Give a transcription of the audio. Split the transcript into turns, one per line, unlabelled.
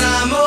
pasamos.